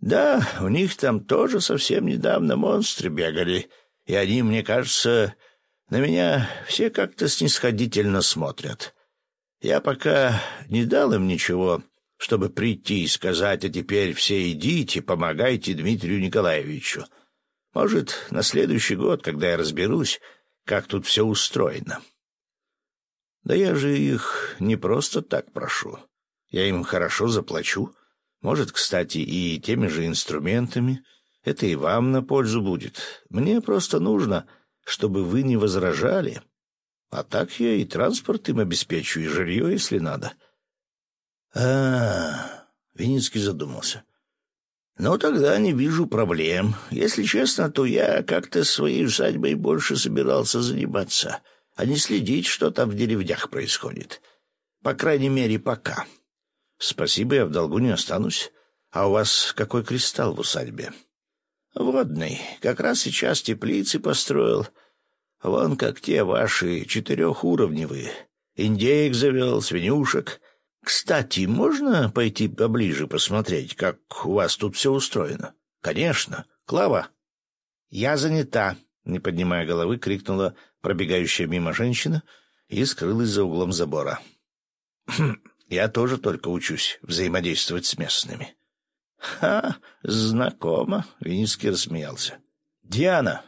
Да, у них там тоже совсем недавно монстры бегали, и они, мне кажется, на меня все как-то снисходительно смотрят. Я пока не дал им ничего, чтобы прийти и сказать, а теперь все идите, помогайте Дмитрию Николаевичу. Может, на следующий год, когда я разберусь, как тут все устроено. Да я же их не просто так прошу. Я им хорошо заплачу. Может, кстати, и теми же инструментами. Это и вам на пользу будет. Мне просто нужно, чтобы вы не возражали. А так я и транспорт им обеспечу, и жилье, если надо. А, -а, -а Виницкий задумался. «Ну, тогда не вижу проблем. Если честно, то я как-то своей усадьбой больше собирался заниматься, а не следить, что там в деревнях происходит. По крайней мере, пока. Спасибо, я в долгу не останусь. А у вас какой кристалл в усадьбе?» «Водный. Как раз сейчас теплицы построил. Вон как те ваши четырехуровневые. Индеек завел, свинюшек». Кстати, можно пойти поближе посмотреть, как у вас тут все устроено? Конечно. Клава? Я занята, не поднимая головы, крикнула пробегающая мимо женщина и скрылась за углом забора. «Хм, я тоже только учусь взаимодействовать с местными. Ха, знакомо, Винницкий рассмеялся. Диана.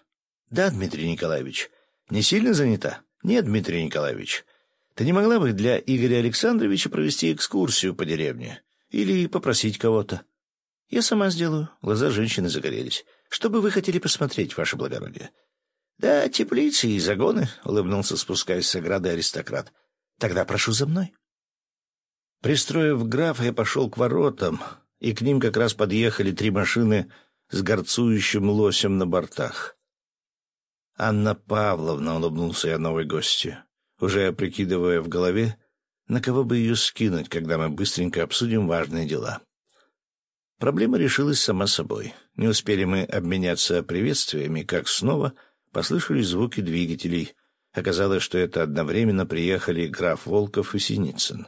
Да, Дмитрий Николаевич. Не сильно занята? Нет, Дмитрий Николаевич. Ты не могла бы для Игоря Александровича провести экскурсию по деревне? Или попросить кого-то? Я сама сделаю. Глаза женщины загорелись. Что бы вы хотели посмотреть, ваше благородие? Да, теплицы и загоны, — улыбнулся, спускаясь с ограды аристократ. Тогда прошу за мной. Пристроив графа, я пошел к воротам, и к ним как раз подъехали три машины с горцующим лосем на бортах. «Анна Павловна», — улыбнулся я новой гостью уже прикидывая в голове, на кого бы ее скинуть, когда мы быстренько обсудим важные дела. Проблема решилась сама собой. Не успели мы обменяться приветствиями, как снова послышались звуки двигателей. Оказалось, что это одновременно приехали граф Волков и Синицын.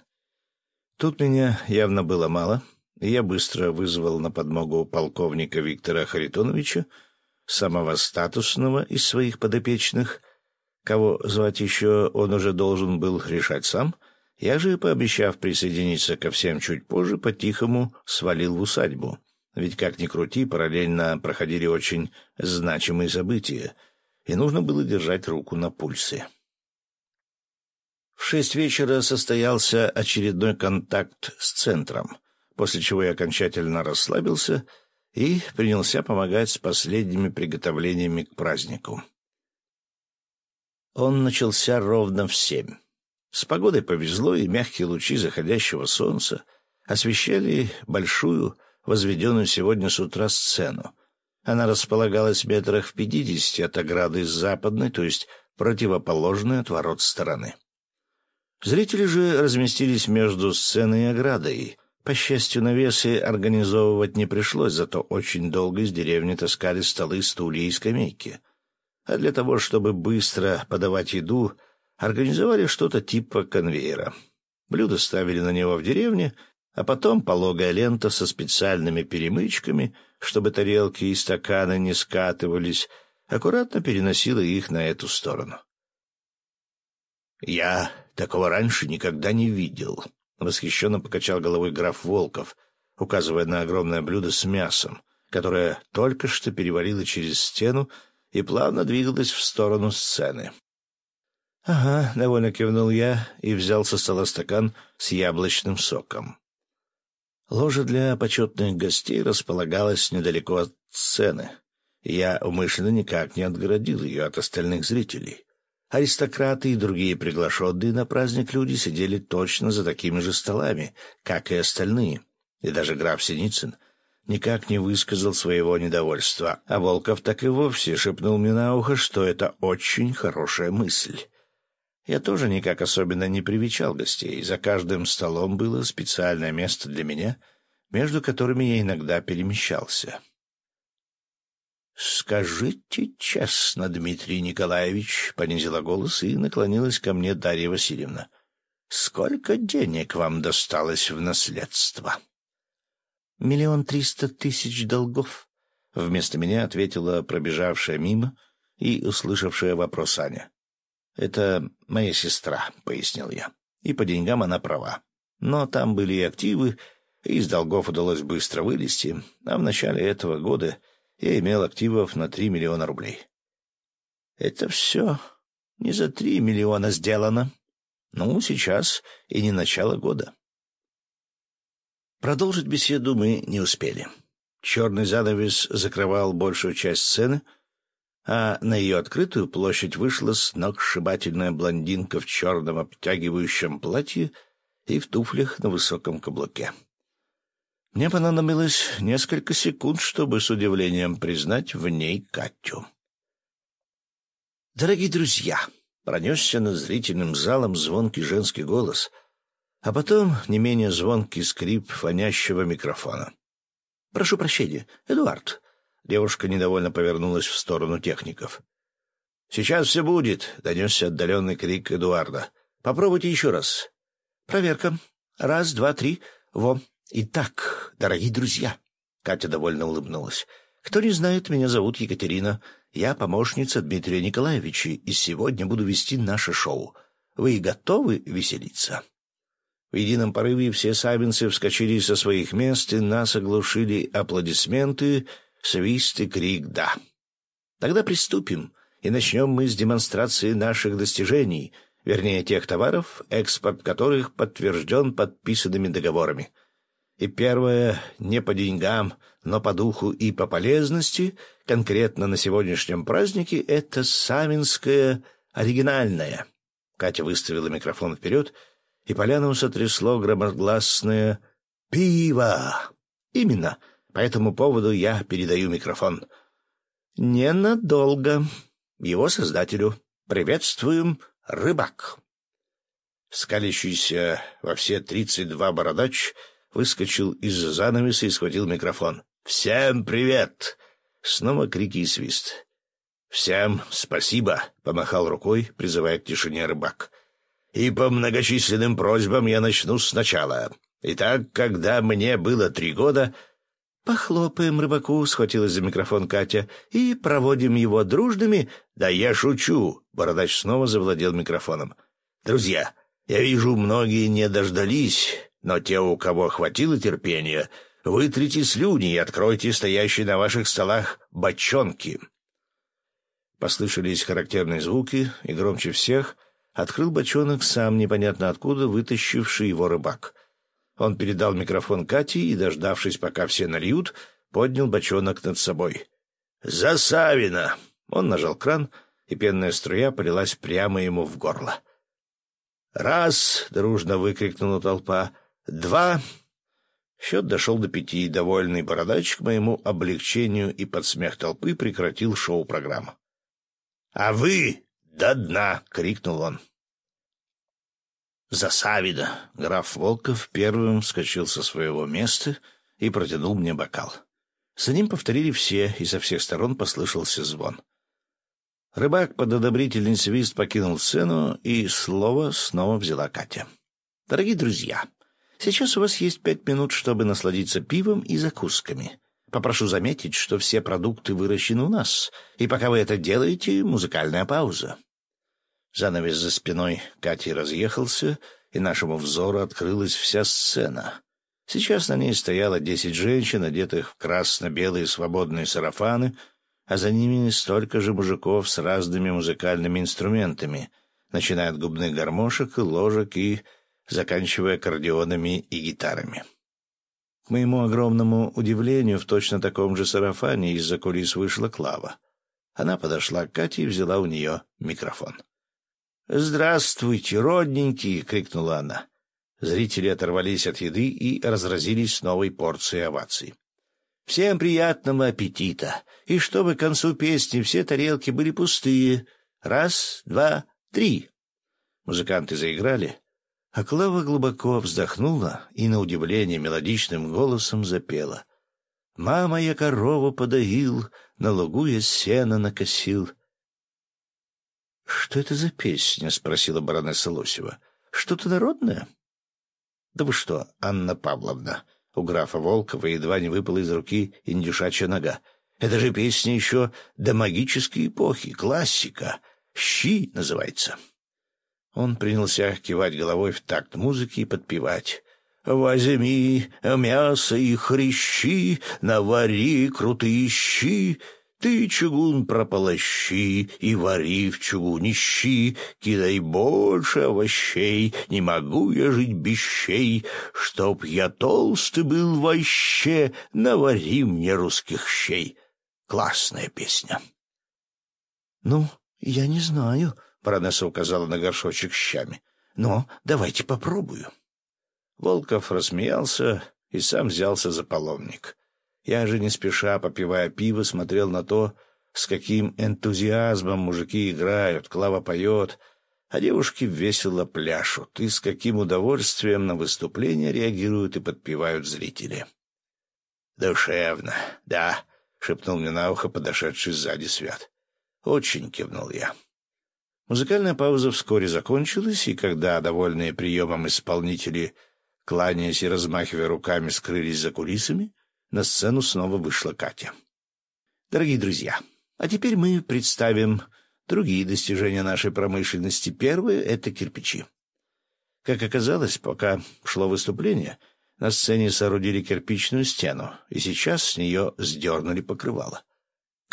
Тут меня явно было мало, и я быстро вызвал на подмогу полковника Виктора Харитоновича, самого статусного из своих подопечных — Кого звать еще он уже должен был решать сам. Я же, пообещав присоединиться ко всем чуть позже, по-тихому свалил в усадьбу. Ведь, как ни крути, параллельно проходили очень значимые события, и нужно было держать руку на пульсе. В шесть вечера состоялся очередной контакт с центром, после чего я окончательно расслабился и принялся помогать с последними приготовлениями к празднику. Он начался ровно в семь. С погодой повезло, и мягкие лучи заходящего солнца освещали большую, возведенную сегодня с утра сцену. Она располагалась метрах в пятидесяти от ограды с западной, то есть противоположной от ворот стороны. Зрители же разместились между сценой и оградой. По счастью, навесы организовывать не пришлось, зато очень долго из деревни таскали столы, стулья и скамейки — а для того, чтобы быстро подавать еду, организовали что-то типа конвейера. Блюда ставили на него в деревне, а потом пологая лента со специальными перемычками, чтобы тарелки и стаканы не скатывались, аккуратно переносила их на эту сторону. «Я такого раньше никогда не видел», — восхищенно покачал головой граф Волков, указывая на огромное блюдо с мясом, которое только что перевалило через стену и плавно двигалась в сторону сцены. «Ага», — довольно кивнул я и взял со стола стакан с яблочным соком. Ложа для почетных гостей располагалась недалеко от сцены, я умышленно никак не отгородил ее от остальных зрителей. Аристократы и другие приглашенные на праздник люди сидели точно за такими же столами, как и остальные, и даже граф Синицын — никак не высказал своего недовольства, а Волков так и вовсе шепнул мне на ухо, что это очень хорошая мысль. Я тоже никак особенно не привечал гостей, за каждым столом было специальное место для меня, между которыми я иногда перемещался. «Скажите честно, Дмитрий Николаевич», — понизила голос и наклонилась ко мне Дарья Васильевна, — «сколько денег вам досталось в наследство?» Миллион триста тысяч долгов. Вместо меня ответила пробежавшая мимо и услышавшая вопрос Аня. «Это моя сестра», — пояснил я. «И по деньгам она права. Но там были и активы, и из долгов удалось быстро вылезти, а в начале этого года я имел активов на три миллиона рублей». «Это все не за три миллиона сделано. Ну, сейчас и не начало года». Продолжить беседу мы не успели. Черный занавес закрывал большую часть сцены, а на ее открытую площадь вышла сногсшибательная блондинка в черном обтягивающем платье и в туфлях на высоком каблуке. Мне понадобилось несколько секунд, чтобы с удивлением признать в ней Катю. «Дорогие друзья!» — пронесся над зрительным залом звонкий женский голос, а потом не менее звонкий скрип фонящего микрофона. «Прошу прощения, Эдуард». Девушка недовольно повернулась в сторону техников. «Сейчас все будет», — донесся отдаленный крик Эдуарда. «Попробуйте еще раз». «Проверка. Раз, два, три. Во. Итак, дорогие друзья». Катя довольно улыбнулась. «Кто не знает, меня зовут Екатерина. Я помощница Дмитрия Николаевича, и сегодня буду вести наше шоу. Вы готовы веселиться?» В едином порыве все сабинцы вскочили со своих мест, и нас оглушили аплодисменты, свист и крик «да». Тогда приступим, и начнем мы с демонстрации наших достижений, вернее, тех товаров, экспорт которых подтвержден подписанными договорами. И первое, не по деньгам, но по духу и по полезности, конкретно на сегодняшнем празднике, это Савинское оригинальное. Катя выставила микрофон вперед — и поляну сотрясло громогласное «Пиво!». Именно по этому поводу я передаю микрофон. Ненадолго. Его создателю. Приветствуем, рыбак. Скалящийся во все тридцать два бородач выскочил из-за занавеса и схватил микрофон. «Всем привет!» Снова крики и свист. «Всем спасибо!» — помахал рукой, призывая к тишине рыбак и по многочисленным просьбам я начну сначала. Итак, когда мне было три года... «Похлопаем рыбаку», — схватилась за микрофон Катя, — «и проводим его дружными...» «Да я шучу», — Бородач снова завладел микрофоном. «Друзья, я вижу, многие не дождались, но те, у кого хватило терпения, вытрите слюни и откройте стоящие на ваших столах бочонки». Послышались характерные звуки, и громче всех открыл бочонок сам непонятно откуда вытащивший его рыбак. Он передал микрофон Кате и, дождавшись, пока все нальют, поднял бочонок над собой. «За Савина!» Он нажал кран, и пенная струя полилась прямо ему в горло. «Раз!» — дружно выкрикнула толпа. «Два!» Счет дошел до пяти, и довольный бородач к моему облегчению и под смех толпы прекратил шоу-программу. «А вы «До дна!» — крикнул он. «Засавида!» — граф Волков первым вскочил со своего места и протянул мне бокал. За ним повторили все, и со всех сторон послышался звон. Рыбак под одобрительный свист покинул сцену, и слово снова взяла Катя. «Дорогие друзья, сейчас у вас есть пять минут, чтобы насладиться пивом и закусками. Попрошу заметить, что все продукты выращены у нас, и пока вы это делаете, музыкальная пауза. Занавес за спиной Кати разъехался, и нашему взору открылась вся сцена. Сейчас на ней стояло десять женщин, одетых в красно-белые свободные сарафаны, а за ними столько же мужиков с разными музыкальными инструментами, начиная от губных гармошек и ложек и заканчивая аккордеонами и гитарами. К моему огромному удивлению, в точно таком же сарафане из-за кулис вышла Клава. Она подошла к Кате и взяла у нее микрофон. «Здравствуйте, родненькие!» — крикнула она. Зрители оторвались от еды и разразились новой порцией оваций. «Всем приятного аппетита! И чтобы к концу песни все тарелки были пустые. Раз, два, три!» Музыканты заиграли, а Клава глубоко вздохнула и, на удивление, мелодичным голосом запела. «Мама, я корову подоил, на лугу я сено накосил». «Что это за песня?» — спросила баронесса Лосева. «Что-то народное?» «Да вы что, Анна Павловна?» У графа Волкова едва не выпала из руки индюшачья нога. Это же песня еще до магической эпохи, классика. «Щи» называется. Он принялся кивать головой в такт музыки и подпевать. «Возьми мясо и хрящи, навари крутые щи, ты чугун прополощи и вари в чугуне щи, кидай больше овощей, не могу я жить без щей, чтоб я толстый был вообще, навари мне русских щей». Классная песня. — Ну, я не знаю, — Паранесса указала на горшочек с щами. — Но давайте попробую. Волков рассмеялся и сам взялся за половник. Я же не спеша, попивая пиво, смотрел на то, с каким энтузиазмом мужики играют, Клава поет, а девушки весело пляшут, и с каким удовольствием на выступление реагируют и подпевают зрители. «Душевно, да», — шепнул мне на ухо подошедший сзади Свят. «Очень», — кивнул я. Музыкальная пауза вскоре закончилась, и когда довольные приемом исполнители, кланяясь и размахивая руками, скрылись за кулисами, на сцену снова вышла Катя. «Дорогие друзья, а теперь мы представим другие достижения нашей промышленности. Первое — это кирпичи. Как оказалось, пока шло выступление, на сцене соорудили кирпичную стену, и сейчас с нее сдернули покрывало.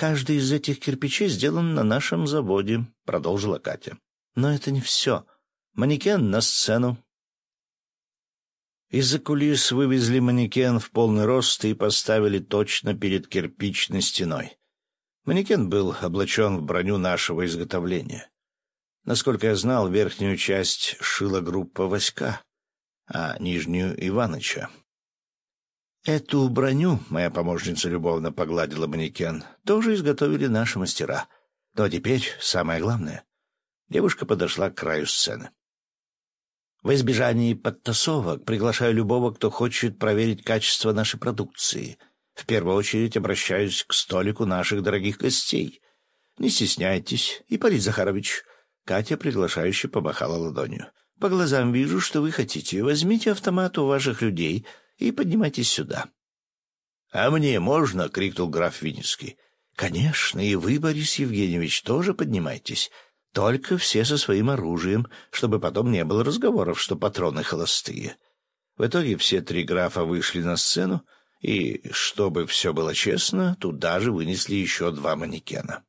«Каждый из этих кирпичей сделан на нашем заводе», — продолжила Катя. «Но это не все. Манекен на сцену». Из-за кулис вывезли манекен в полный рост и поставили точно перед кирпичной стеной. Манекен был облачен в броню нашего изготовления. Насколько я знал, верхнюю часть шила группа Васька, а нижнюю — Иваныча. Эту броню, моя помощница любовно погладила манекен, тоже изготовили наши мастера. Но теперь самое главное. Девушка подошла к краю сцены. В избежании подтасовок приглашаю любого, кто хочет проверить качество нашей продукции. В первую очередь обращаюсь к столику наших дорогих гостей. Не стесняйтесь, Ипполит Захарович. Катя приглашающе помахала ладонью. По глазам вижу, что вы хотите. Возьмите автомат у ваших людей — и поднимайтесь сюда. — А мне можно? — крикнул граф Винницкий. — Конечно, и вы, Борис Евгеньевич, тоже поднимайтесь. Только все со своим оружием, чтобы потом не было разговоров, что патроны холостые. В итоге все три графа вышли на сцену, и, чтобы все было честно, туда же вынесли еще два манекена.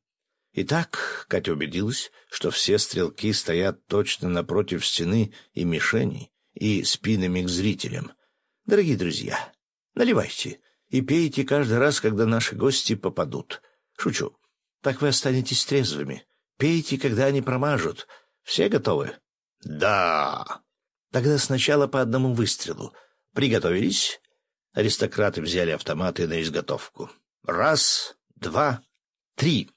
Итак, Катя убедилась, что все стрелки стоят точно напротив стены и мишеней, и спинами к зрителям — Дорогие друзья, наливайте и пейте каждый раз, когда наши гости попадут. Шучу. Так вы останетесь трезвыми. Пейте, когда они промажут. Все готовы? Да. Тогда сначала по одному выстрелу. Приготовились? Аристократы взяли автоматы на изготовку. Раз, два, три.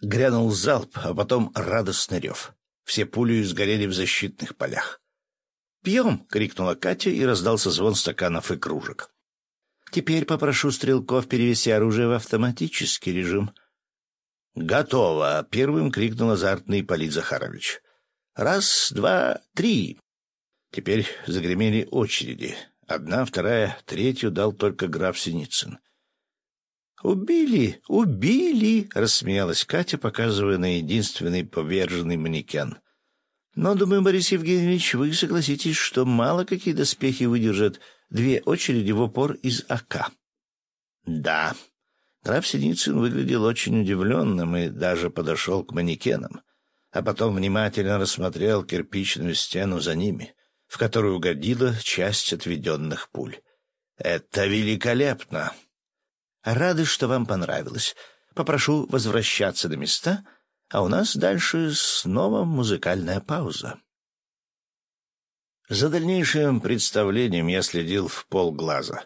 Грянул залп, а потом радостный рев. Все пули сгорели в защитных полях. «Пьем!» — крикнула Катя, и раздался звон стаканов и кружек. «Теперь попрошу стрелков перевести оружие в автоматический режим». «Готово!» — первым крикнул азартный Полит Захарович. «Раз, два, три!» Теперь загремели очереди. Одна, вторая, третью дал только граф Синицын. «Убили! Убили!» — рассмеялась Катя, показывая на единственный поверженный манекен. Но, думаю, Борис Евгеньевич, вы согласитесь, что мало какие доспехи выдержат две очереди в упор из АК. Да. Граф Синицын выглядел очень удивленным и даже подошел к манекенам, а потом внимательно рассмотрел кирпичную стену за ними, в которую угодила часть отведенных пуль. Это великолепно! Рады, что вам понравилось. Попрошу возвращаться на места — а у нас дальше снова музыкальная пауза. За дальнейшим представлением я следил в полглаза.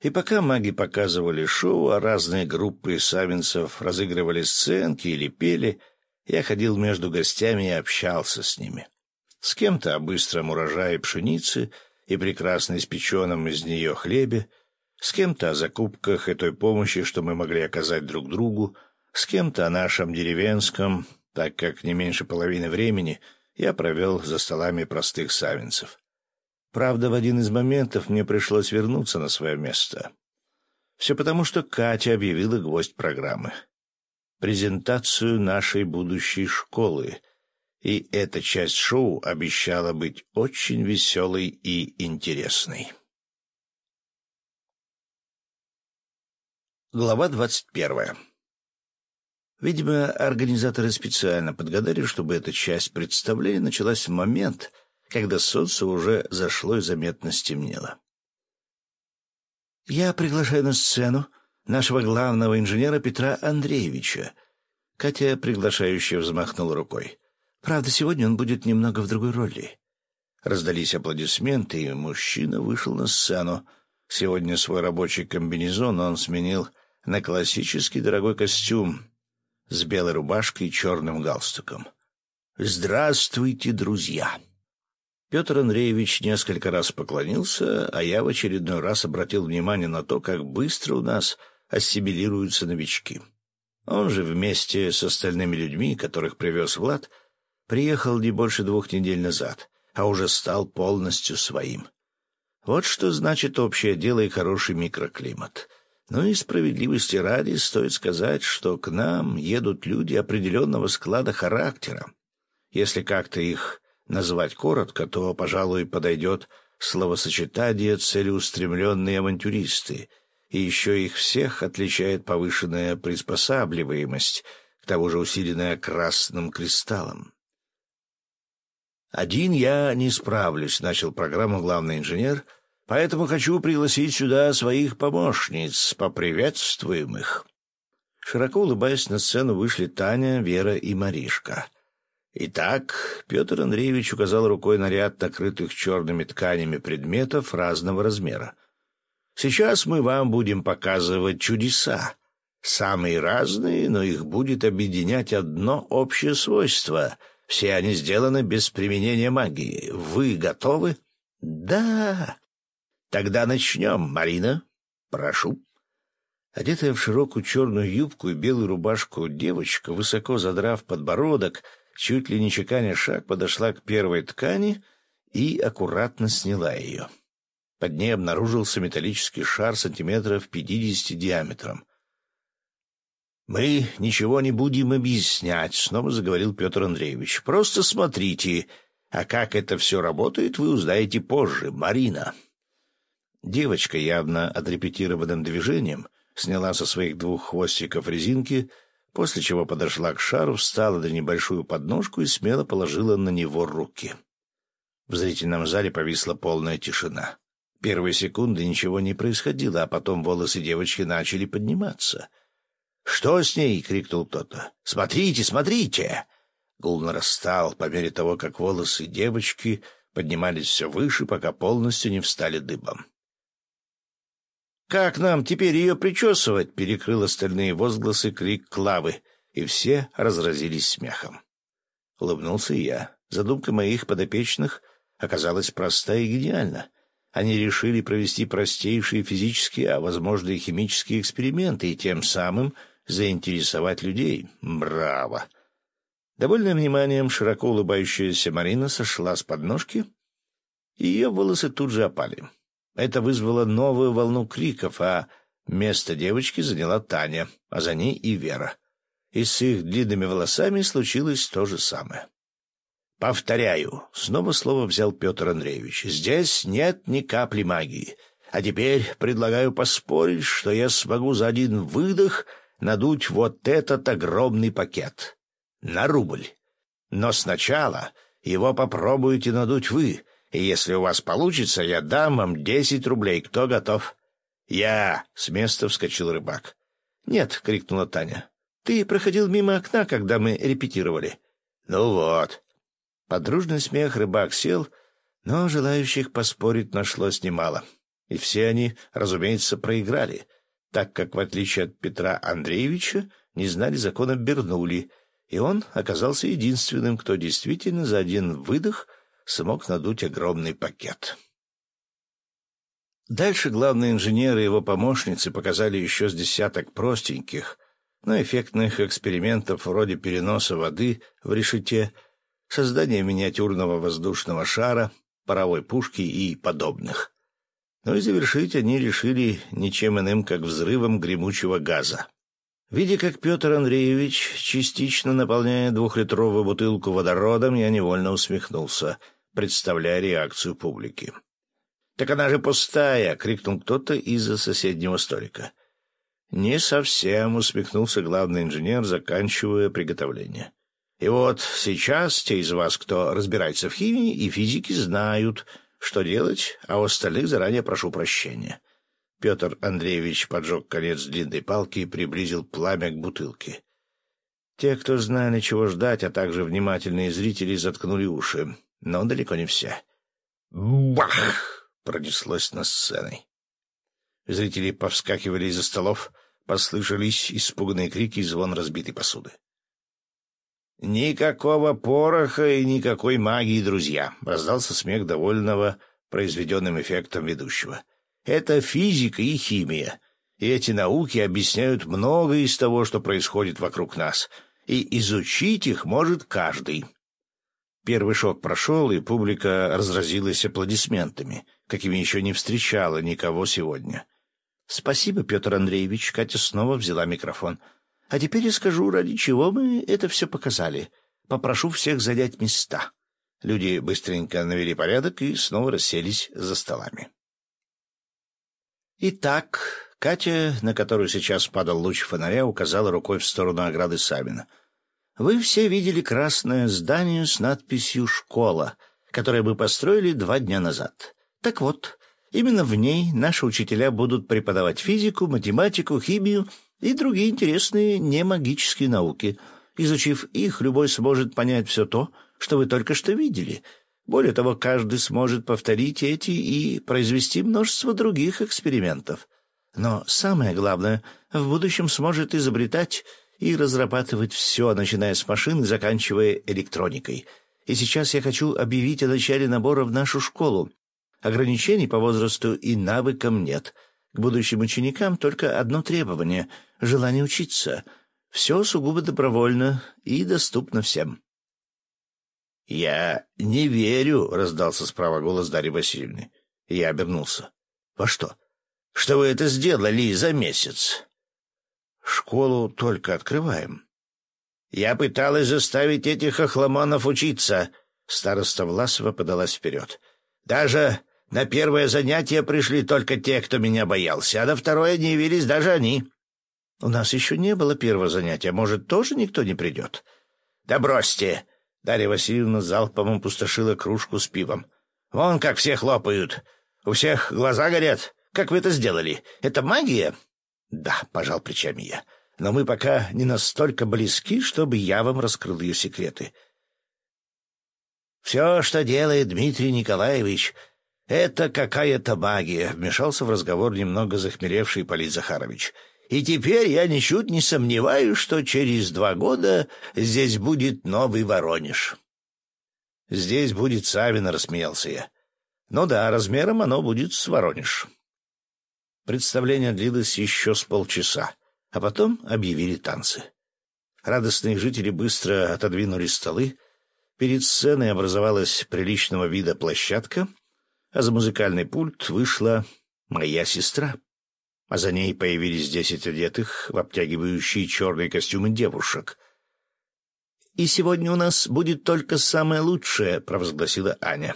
И пока маги показывали шоу, а разные группы савинцев разыгрывали сценки или пели, я ходил между гостями и общался с ними. С кем-то о быстром урожае пшеницы и прекрасно испеченном из нее хлебе, с кем-то о закупках и той помощи, что мы могли оказать друг другу, с кем-то о нашем деревенском, так как не меньше половины времени я провел за столами простых савинцев. Правда, в один из моментов мне пришлось вернуться на свое место. Все потому, что Катя объявила гвоздь программы. Презентацию нашей будущей школы. И эта часть шоу обещала быть очень веселой и интересной. Глава двадцать первая. Видимо, организаторы специально подгадали, чтобы эта часть представления началась в момент, когда солнце уже зашло и заметно стемнело. «Я приглашаю на сцену нашего главного инженера Петра Андреевича». Катя, приглашающая, взмахнула рукой. «Правда, сегодня он будет немного в другой роли». Раздались аплодисменты, и мужчина вышел на сцену. Сегодня свой рабочий комбинезон он сменил на классический дорогой костюм с белой рубашкой и черным галстуком. «Здравствуйте, друзья!» Петр Андреевич несколько раз поклонился, а я в очередной раз обратил внимание на то, как быстро у нас ассимилируются новички. Он же вместе с остальными людьми, которых привез Влад, приехал не больше двух недель назад, а уже стал полностью своим. Вот что значит общее дело и хороший микроклимат. Но и справедливости ради стоит сказать, что к нам едут люди определенного склада характера. Если как-то их назвать коротко, то, пожалуй, подойдет словосочетание «целеустремленные авантюристы», и еще их всех отличает повышенная приспосабливаемость, к тому же усиленная красным кристаллом. «Один я не справлюсь», — начал программу главный инженер, «поэтому хочу пригласить сюда своих помощниц, поприветствуем их». Широко улыбаясь, на сцену вышли Таня, Вера и Маришка — Итак, Петр Андреевич указал рукой на ряд накрытых черными тканями предметов разного размера. Сейчас мы вам будем показывать чудеса. Самые разные, но их будет объединять одно общее свойство. Все они сделаны без применения магии. Вы готовы? Да. Тогда начнем, Марина. Прошу. Одетая в широкую черную юбку и белую рубашку девочка, высоко задрав подбородок, чуть ли не чеканя шаг, подошла к первой ткани и аккуратно сняла ее. Под ней обнаружился металлический шар сантиметров пятидесяти диаметром. «Мы ничего не будем объяснять», — снова заговорил Петр Андреевич. «Просто смотрите, а как это все работает, вы узнаете позже, Марина». Девочка, явно отрепетированным движением, сняла со своих двух хвостиков резинки — после чего подошла к шару, встала на небольшую подножку и смело положила на него руки. В зрительном зале повисла полная тишина. Первые секунды ничего не происходило, а потом волосы девочки начали подниматься. «Что с ней?» — крикнул кто-то. «Смотрите, смотрите!» Гул нарастал по мере того, как волосы девочки поднимались все выше, пока полностью не встали дыбом. «Как нам теперь ее причесывать?» — перекрыл остальные возгласы крик Клавы, и все разразились смехом. Улыбнулся и я. Задумка моих подопечных оказалась проста и гениальна. Они решили провести простейшие физические, а, возможно, и химические эксперименты, и тем самым заинтересовать людей. Браво! Довольная вниманием, широко улыбающаяся Марина сошла с подножки, и ее волосы тут же опали. Это вызвало новую волну криков, а место девочки заняла Таня, а за ней и Вера. И с их длинными волосами случилось то же самое. «Повторяю», — снова слово взял Петр Андреевич, — «здесь нет ни капли магии. А теперь предлагаю поспорить, что я смогу за один выдох надуть вот этот огромный пакет. На рубль. Но сначала его попробуйте надуть вы, и если у вас получится, я дам вам десять рублей. Кто готов?» «Я!» — с места вскочил рыбак. «Нет!» — крикнула Таня. «Ты проходил мимо окна, когда мы репетировали». «Ну вот». Подружный смех рыбак сел, но желающих поспорить нашлось немало. И все они, разумеется, проиграли, так как, в отличие от Петра Андреевича, не знали закона Бернули, и он оказался единственным, кто действительно за один выдох — смог надуть огромный пакет. Дальше главные инженеры и его помощницы показали еще с десяток простеньких, но эффектных экспериментов вроде переноса воды в решете, создания миниатюрного воздушного шара, паровой пушки и подобных. Но и завершить они решили ничем иным, как взрывом гремучего газа. Видя, как Петр Андреевич частично наполняет двухлитровую бутылку водородом, я невольно усмехнулся, представляя реакцию публики. «Так она же пустая!» — крикнул кто-то из-за соседнего столика. «Не совсем», — усмехнулся главный инженер, заканчивая приготовление. «И вот сейчас те из вас, кто разбирается в химии и физике, знают, что делать, а у остальных заранее прошу прощения». Петр Андреевич поджег конец длинной палки и приблизил пламя к бутылке. Те, кто знали, чего ждать, а также внимательные зрители, заткнули уши, но далеко не все. «Бах!» — пронеслось на сценой. Зрители повскакивали из-за столов, послышались испуганные крики и звон разбитой посуды. «Никакого пороха и никакой магии, друзья!» — раздался смех довольного произведенным эффектом ведущего. Это физика и химия. И эти науки объясняют многое из того, что происходит вокруг нас. И изучить их может каждый. Первый шок прошел, и публика разразилась аплодисментами, какими еще не встречала никого сегодня. «Спасибо, Петр Андреевич», — Катя снова взяла микрофон. «А теперь я скажу, ради чего мы это все показали. Попрошу всех занять места». Люди быстренько навели порядок и снова расселись за столами. Итак, Катя, на которую сейчас падал луч фонаря, указала рукой в сторону ограды Савина. Вы все видели красное здание с надписью «Школа», которое мы построили два дня назад. Так вот, именно в ней наши учителя будут преподавать физику, математику, химию и другие интересные немагические науки. Изучив их, любой сможет понять все то, что вы только что видели — более того, каждый сможет повторить эти и произвести множество других экспериментов. Но самое главное, в будущем сможет изобретать и разрабатывать все, начиная с машин и заканчивая электроникой. И сейчас я хочу объявить о начале набора в нашу школу. Ограничений по возрасту и навыкам нет. К будущим ученикам только одно требование — желание учиться. Все сугубо добровольно и доступно всем. «Я не верю», — раздался справа голос Дарьи Васильевны. Я обернулся. «Во что? Что вы это сделали за месяц?» «Школу только открываем». «Я пыталась заставить этих охламонов учиться», — староста Власова подалась вперед. «Даже на первое занятие пришли только те, кто меня боялся, а на второе не явились даже они». «У нас еще не было первого занятия. Может, тоже никто не придет?» «Да бросьте!» Дарья Васильевна залпом опустошила кружку с пивом. «Вон как все хлопают. У всех глаза горят. Как вы это сделали? Это магия?» «Да», — пожал плечами я. «Но мы пока не настолько близки, чтобы я вам раскрыл ее секреты». «Все, что делает Дмитрий Николаевич, это какая-то магия», — вмешался в разговор немного захмелевший Полит Захарович. И теперь я ничуть не сомневаюсь, что через два года здесь будет новый Воронеж. Здесь будет Савина, рассмеялся я. Ну да, размером оно будет с Воронеж. Представление длилось еще с полчаса, а потом объявили танцы. Радостные жители быстро отодвинули столы. Перед сценой образовалась приличного вида площадка, а за музыкальный пульт вышла моя сестра а за ней появились десять одетых в обтягивающие черные костюмы девушек. «И сегодня у нас будет только самое лучшее», — провозгласила Аня.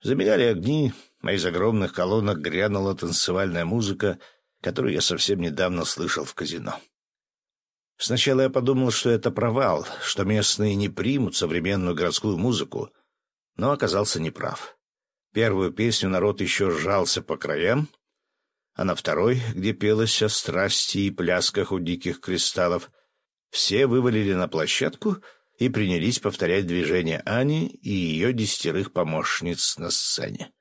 Замигали огни, а из огромных колонок грянула танцевальная музыка, которую я совсем недавно слышал в казино. Сначала я подумал, что это провал, что местные не примут современную городскую музыку, но оказался неправ. Первую песню народ еще сжался по краям, а на второй, где пелось о страсти и плясках у диких кристаллов, все вывалили на площадку и принялись повторять движения Ани и ее десятерых помощниц на сцене.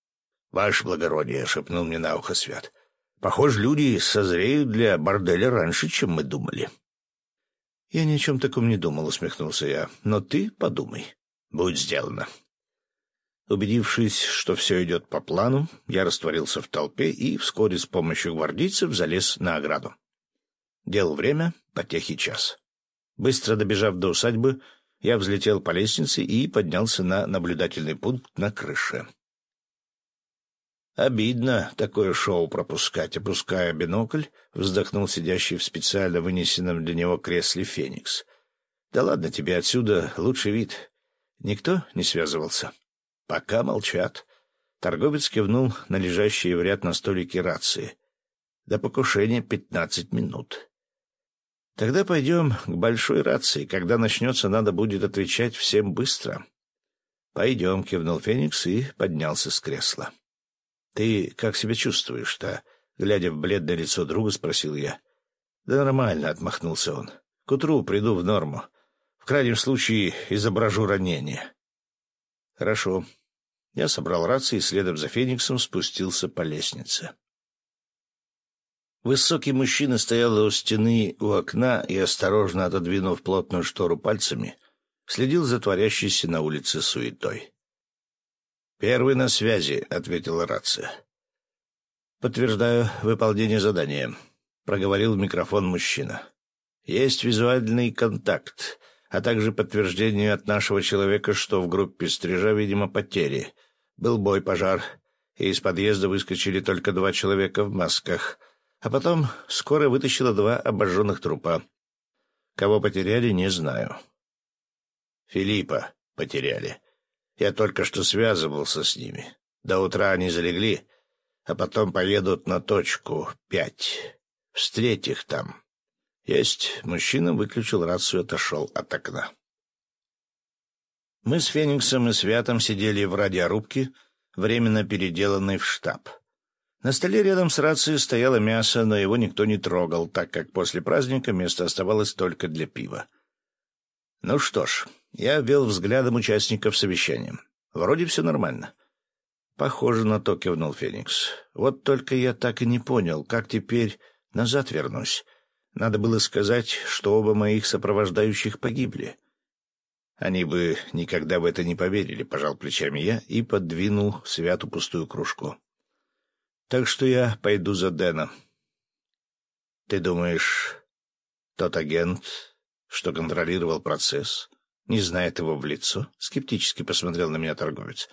— Ваше благородие, — шепнул мне на ухо Свят, — похоже, люди созреют для борделя раньше, чем мы думали. — Я ни о чем таком не думал, — усмехнулся я, — но ты подумай. — Будет сделано. Убедившись, что все идет по плану, я растворился в толпе и вскоре с помощью гвардейцев залез на ограду. Делал время, потехи час. Быстро добежав до усадьбы, я взлетел по лестнице и поднялся на наблюдательный пункт на крыше. «Обидно такое шоу пропускать», — опуская бинокль, вздохнул сидящий в специально вынесенном для него кресле Феникс. «Да ладно тебе отсюда, лучший вид. Никто не связывался?» «Пока молчат». Торговец кивнул на лежащие в ряд на столике рации. «До покушения пятнадцать минут». «Тогда пойдем к большой рации. Когда начнется, надо будет отвечать всем быстро». «Пойдем», — кивнул Феникс и поднялся с кресла. «Ты как себя чувствуешь-то?» Глядя в бледное лицо друга, спросил я. «Да нормально», — отмахнулся он. «К утру приду в норму. В крайнем случае изображу ранение». «Хорошо». Я собрал рации и следом за Фениксом спустился по лестнице. Высокий мужчина стоял у стены у окна и, осторожно отодвинув плотную штору пальцами, следил за творящейся на улице суетой. «Первый на связи», — ответила рация. «Подтверждаю выполнение задания», — проговорил в микрофон мужчина. «Есть визуальный контакт, а также подтверждение от нашего человека, что в группе стрижа, видимо, потери. Был бой, пожар, и из подъезда выскочили только два человека в масках, а потом скоро вытащила два обожженных трупа. Кого потеряли, не знаю». «Филиппа потеряли», я только что связывался с ними. До утра они залегли, а потом поедут на точку пять. Встреть их там. Есть. Мужчина выключил рацию и отошел от окна. Мы с Фениксом и Святом сидели в радиорубке, временно переделанной в штаб. На столе рядом с рацией стояло мясо, но его никто не трогал, так как после праздника место оставалось только для пива. Ну что ж, я ввел взглядом участников совещания. Вроде все нормально. Похоже на то, кивнул Феникс. Вот только я так и не понял, как теперь назад вернусь. Надо было сказать, что оба моих сопровождающих погибли. Они бы никогда в это не поверили, пожал плечами я и подвинул святу пустую кружку. Так что я пойду за Дэном. Ты думаешь, тот агент, что контролировал процесс, не знает его в лицо? Скептически посмотрел на меня торговец.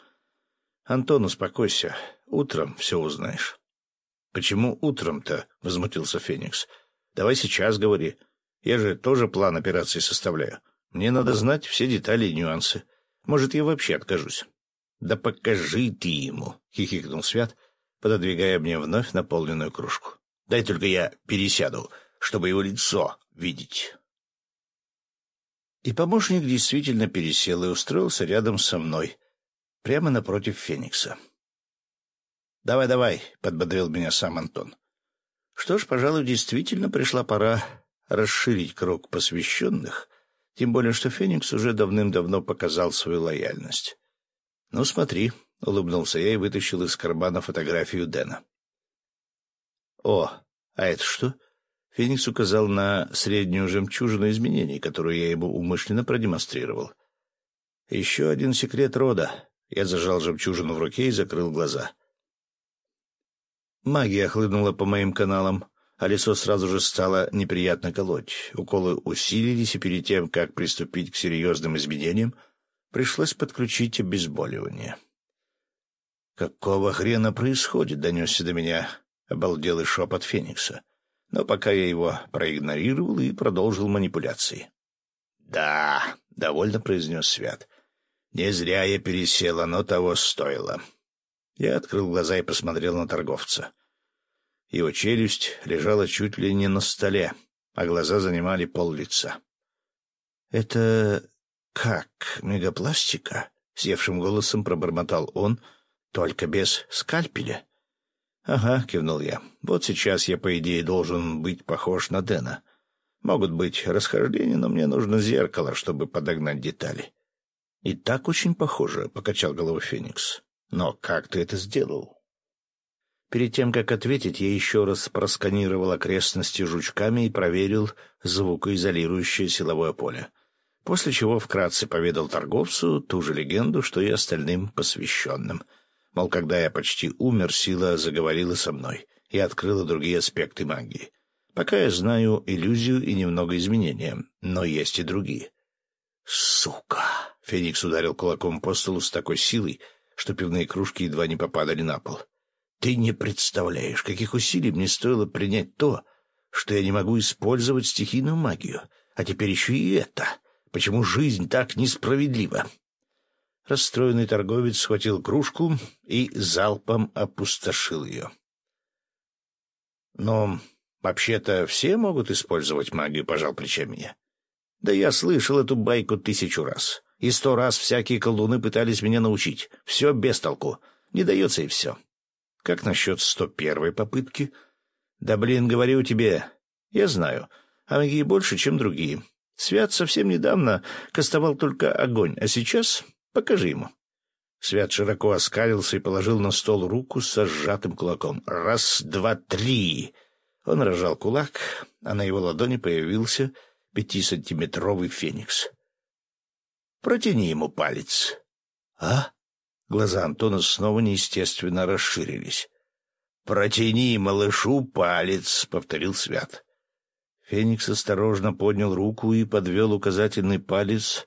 Антон, успокойся. Утром все узнаешь. Почему утром-то? Возмутился Феникс. Давай сейчас говори. Я же тоже план операции составляю. Мне надо знать все детали и нюансы. Может, я вообще откажусь. Да покажи ты ему, хихикнул Свят, пододвигая мне вновь наполненную кружку. Дай только я пересяду, чтобы его лицо видеть. И помощник действительно пересел и устроился рядом со мной, прямо напротив Феникса. «Давай, давай», — подбодрил меня сам Антон. Что ж, пожалуй, действительно пришла пора расширить круг посвященных, тем более что Феникс уже давным-давно показал свою лояльность. «Ну, смотри», — улыбнулся я и вытащил из кармана фотографию Дэна. «О, а это что?» Феникс указал на среднюю жемчужину изменений, которую я ему умышленно продемонстрировал. «Еще один секрет рода». Я зажал жемчужину в руке и закрыл глаза. Магия хлынула по моим каналам, а лицо сразу же стало неприятно колоть. Уколы усилились, и перед тем, как приступить к серьезным изменениям, пришлось подключить обезболивание. «Какого хрена происходит?» — донесся до меня обалделый шепот Феникса но пока я его проигнорировал и продолжил манипуляции. «Да», — довольно произнес Свят, — «не зря я пересел, оно того стоило». Я открыл глаза и посмотрел на торговца. Его челюсть лежала чуть ли не на столе, а глаза занимали пол лица. «Это как, мегапластика?» — севшим голосом пробормотал он, только без скальпеля. «Ага», — кивнул я. «Вот сейчас я, по идее, должен быть похож на Дэна. Могут быть расхождения, но мне нужно зеркало, чтобы подогнать детали». «И так очень похоже», — покачал головой Феникс. «Но как ты это сделал?» Перед тем, как ответить, я еще раз просканировал окрестности жучками и проверил звукоизолирующее силовое поле. После чего вкратце поведал торговцу ту же легенду, что и остальным посвященным — Мол, когда я почти умер, сила заговорила со мной и открыла другие аспекты магии. Пока я знаю иллюзию и немного изменения, но есть и другие. Сука! Феникс ударил кулаком по столу с такой силой, что пивные кружки едва не попадали на пол. Ты не представляешь, каких усилий мне стоило принять то, что я не могу использовать стихийную магию, а теперь еще и это. Почему жизнь так несправедлива? Расстроенный торговец схватил кружку и залпом опустошил ее. Но вообще-то все могут использовать магию, пожал плечами я. Да я слышал эту байку тысячу раз. И сто раз всякие колдуны пытались меня научить. Все без толку. Не дается и все. Как насчет сто первой попытки? Да блин, говорю тебе. Я знаю. А магии больше, чем другие. Свят совсем недавно кастовал только огонь, а сейчас Покажи ему. Свят широко оскалился и положил на стол руку со сжатым кулаком. Раз, два, три. Он разжал кулак, а на его ладони появился пятисантиметровый феникс. Протяни ему палец. А? Глаза Антона снова неестественно расширились. «Протяни малышу палец», — повторил Свят. Феникс осторожно поднял руку и подвел указательный палец